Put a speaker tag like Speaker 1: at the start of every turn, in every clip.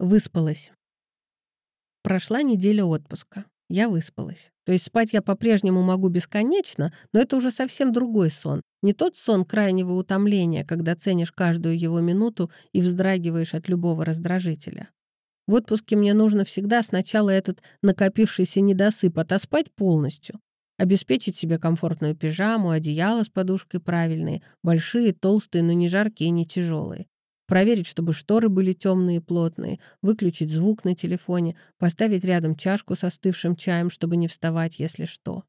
Speaker 1: Выспалась. Прошла неделя отпуска. Я выспалась. То есть спать я по-прежнему могу бесконечно, но это уже совсем другой сон. Не тот сон крайнего утомления, когда ценишь каждую его минуту и вздрагиваешь от любого раздражителя. В отпуске мне нужно всегда сначала этот накопившийся недосып отоспать полностью, обеспечить себе комфортную пижаму, одеяло с подушкой правильные, большие, толстые, но не жаркие и не тяжелые проверить, чтобы шторы были темные и плотные, выключить звук на телефоне, поставить рядом чашку с остывшим чаем, чтобы не вставать, если что.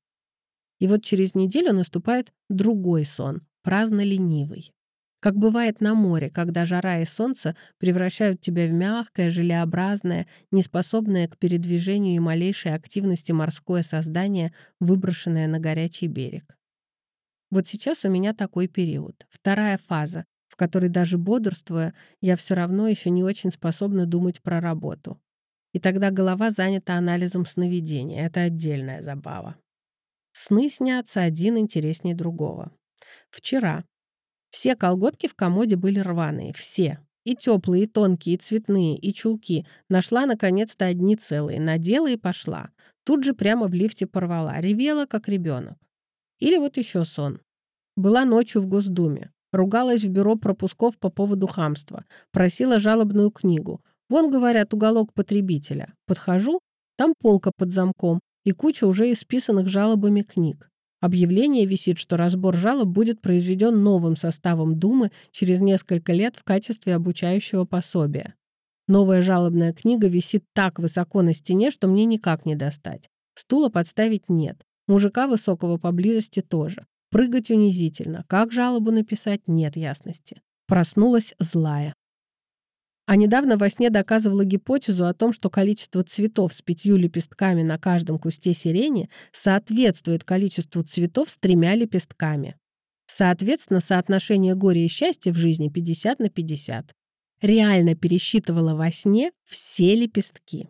Speaker 1: И вот через неделю наступает другой сон, праздно-ленивый. Как бывает на море, когда жара и солнце превращают тебя в мягкое, желеобразное, неспособное к передвижению и малейшей активности морское создание, выброшенное на горячий берег. Вот сейчас у меня такой период, вторая фаза, в которой даже бодрствуя, я все равно еще не очень способна думать про работу. И тогда голова занята анализом сновидения. Это отдельная забава. Сны снятся один интереснее другого. Вчера. Все колготки в комоде были рваные. Все. И теплые, и тонкие, и цветные, и чулки. Нашла, наконец-то, одни целые. Надела и пошла. Тут же прямо в лифте порвала. Ревела, как ребенок. Или вот еще сон. Была ночью в Госдуме. Ругалась в бюро пропусков по поводу хамства. Просила жалобную книгу. Вон, говорят, уголок потребителя. Подхожу, там полка под замком и куча уже исписанных жалобами книг. Объявление висит, что разбор жалоб будет произведен новым составом Думы через несколько лет в качестве обучающего пособия. Новая жалобная книга висит так высоко на стене, что мне никак не достать. Стула подставить нет. Мужика высокого поблизости тоже. Прыгать унизительно. Как жалобу написать, нет ясности. Проснулась злая. А недавно во сне доказывала гипотезу о том, что количество цветов с пятью лепестками на каждом кусте сирени соответствует количеству цветов с тремя лепестками. Соответственно, соотношение горя и счастья в жизни 50 на 50. Реально пересчитывала во сне все лепестки.